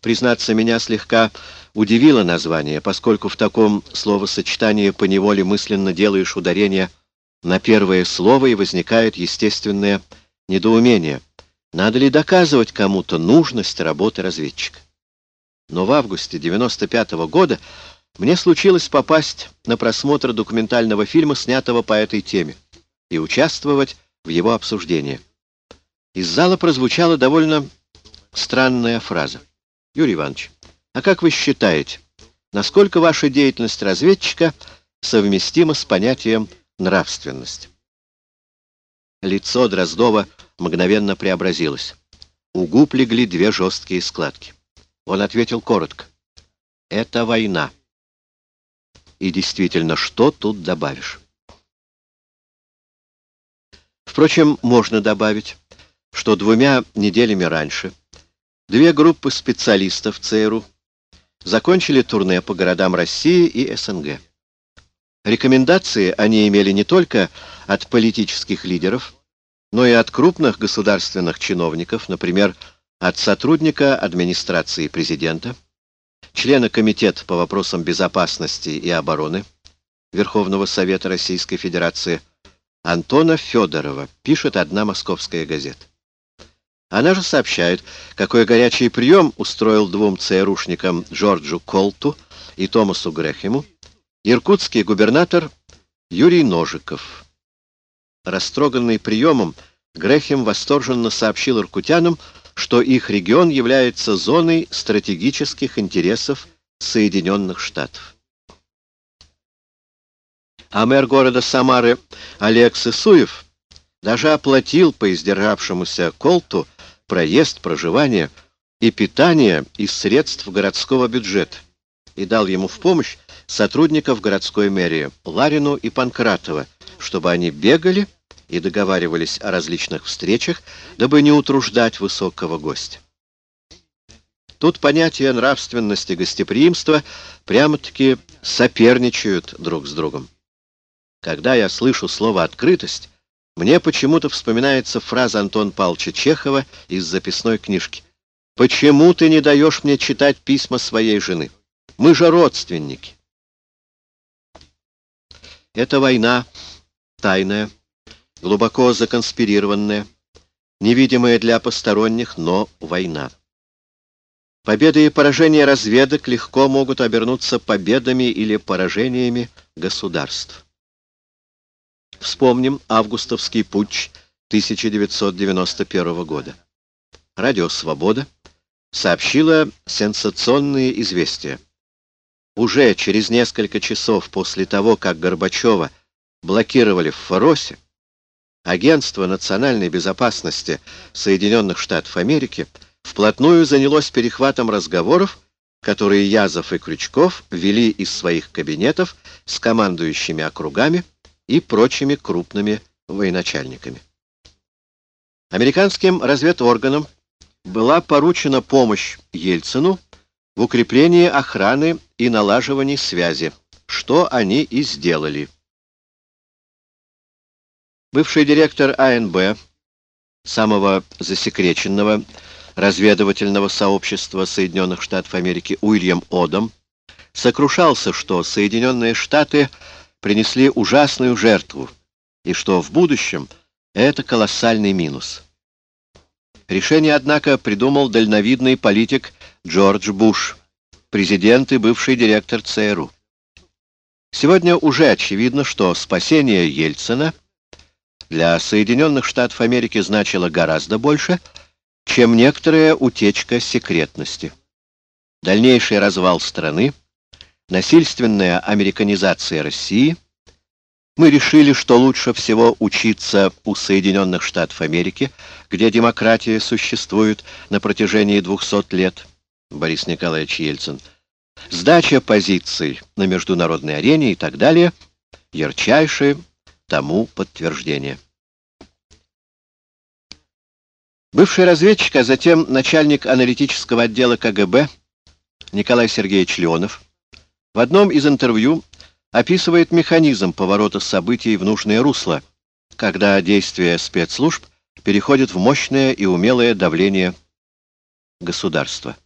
Признаться, меня слегка удивило название, поскольку в таком словосочетании поневоле мысленно делаешь ударение на первое слово и возникает естественное недоумение. Надо ли доказывать кому-то нужность работы разведчика? Но в августе 95 -го года мне случилось попасть на просмотр документального фильма, снятого по этой теме, и участвовать в его обсуждении. Из зала прозвучала довольно странная фраза. «Юрий Иванович, а как вы считаете, насколько ваша деятельность разведчика совместима с понятием нравственность?» Лицо Дроздова мгновенно преобразилось. У губ легли две жесткие складки. Он ответил коротко. «Это война». И действительно, что тут добавишь? Впрочем, можно добавить, что двумя неделями раньше две группы специалистов ЦРУ закончили турне по городам России и СНГ. Рекомендации они имели не только от политических лидеров, но и от крупных государственных чиновников, например, от сотрудника администрации президента, члена Комитета по вопросам безопасности и обороны Верховного Совета Российской Федерации Антона Федорова, пишет одна московская газета. Она же сообщает, какой горячий прием устроил двум ЦРУшникам Джорджу Колту и Томасу Грехему иркутский губернатор Юрий Ножиков. Растроганный приемом, Грехем восторженно сообщил иркутянам, что их регион является зоной стратегических интересов Соединенных Штатов. А мэр города Самары Олег Сысуев даже оплатил по издержавшемуся Колту проезд, проживание и питание из средств городского бюджета и дал ему в помощь сотрудников городской мэрии Ларину и Панкратова, чтобы они бегали и договаривались о различных встречах, дабы не утруждать высокого гостя. Тут понятия нравственности и гостеприимства прямо-таки соперничают друг с другом. Когда я слышу слово «открытость», мне почему-то вспоминается фраза Антон Павловича Чехова из записной книжки. «Почему ты не даешь мне читать письма своей жены? Мы же родственники». Это война тайная, глубоко законспирированная, невидимая для посторонних, но война. Победы и поражения разведок легко могут обернуться победами или поражениями государств. Вспомним августовский путч 1991 года. Радио «Свобода» сообщило сенсационные известия. Уже через несколько часов после того, как Горбачева блокировали в Фаросе, Агентство национальной безопасности Соединенных Штатов Америки вплотную занялось перехватом разговоров, которые Язов и Крючков вели из своих кабинетов с командующими округами и прочими крупными военачальниками. Американским разведорганам была поручена помощь Ельцину в укреплении охраны и налаживании связи, что они и сделали. Бывший директор АНБ, самого засекреченного разведывательного сообщества Соединенных Штатов Америки Уильям Одам, сокрушался, что Соединенные Штаты принесли ужасную жертву, и что в будущем это колоссальный минус. Решение, однако, придумал дальновидный политик Джордж Буш, президент и бывший директор ЦРУ. Сегодня уже очевидно, что спасение Ельцина — для Соединенных Штатов Америки значило гораздо больше, чем некоторая утечка секретности. Дальнейший развал страны, насильственная американизация России. Мы решили, что лучше всего учиться у Соединенных Штатов Америки, где демократия существует на протяжении 200 лет. Борис Николаевич Ельцин. Сдача позиций на международной арене и так далее — ярчайшие тому подтверждение. Бывший разведчик, а затем начальник аналитического отдела КГБ Николай Сергеевич Леонов в одном из интервью описывает механизм поворота событий в нужное русло, когда действия спецслужб переходят в мощное и умелое давление государства.